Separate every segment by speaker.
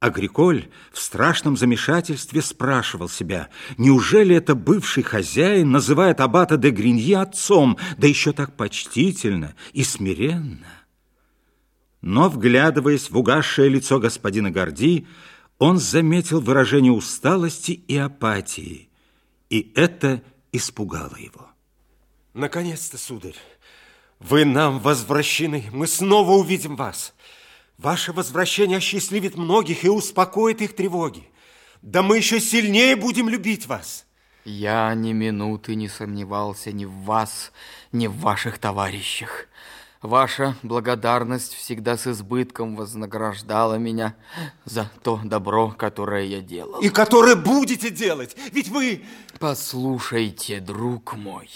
Speaker 1: Агриколь в страшном замешательстве спрашивал себя, неужели это бывший хозяин называет аббата де Гриньи отцом, да еще так почтительно и смиренно. Но, вглядываясь в угасшее лицо господина Горди, он заметил выражение усталости и апатии, и это испугало его.
Speaker 2: Наконец-то, сударь, вы нам возвращены, мы снова увидим вас. Ваше возвращение осчастливит многих и успокоит их тревоги. Да мы еще сильнее будем любить вас.
Speaker 3: Я ни минуты не сомневался ни в вас, ни в ваших товарищах. Ваша благодарность всегда с избытком вознаграждала меня за то добро, которое я делал.
Speaker 2: И которое будете делать, ведь вы...
Speaker 3: Послушайте, друг мой,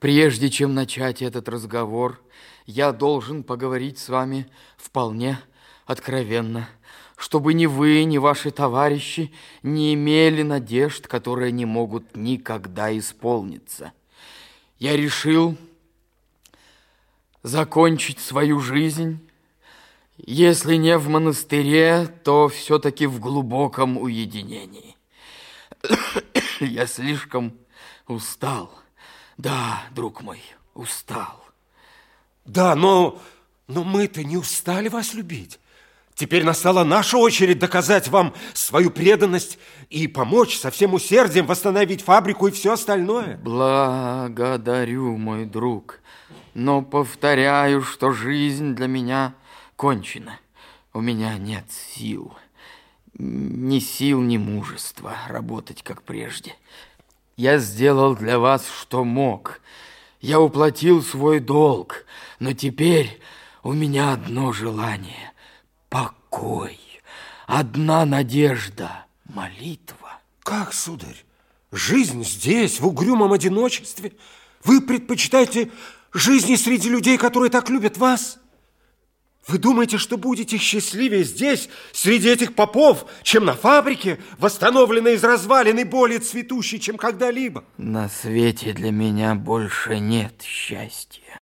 Speaker 3: прежде чем начать этот разговор, я должен поговорить с вами вполне откровенно, чтобы ни вы, ни ваши товарищи не имели надежд, которые не могут никогда исполниться. Я решил закончить свою жизнь, если не в монастыре, то все-таки в глубоком уединении. Я слишком устал. Да, друг мой, устал.
Speaker 2: Да, но, но мы-то не устали вас любить. Теперь настала наша очередь доказать вам свою преданность и помочь со всем усердием восстановить фабрику и все остальное.
Speaker 3: Благодарю, мой друг, но повторяю, что жизнь для меня кончена. У меня нет сил, ни сил, ни мужества работать, как прежде. Я сделал для вас, что мог. Я уплатил свой долг, но теперь у меня одно желание — покой, одна надежда, молитва.
Speaker 2: Как, сударь, жизнь здесь, в угрюмом одиночестве? Вы предпочитаете жизни среди людей, которые так любят вас? Вы думаете, что будете счастливее здесь, среди этих попов, чем на фабрике, восстановленной из развалин и более цветущей, чем когда-либо?
Speaker 3: На свете для меня больше нет счастья.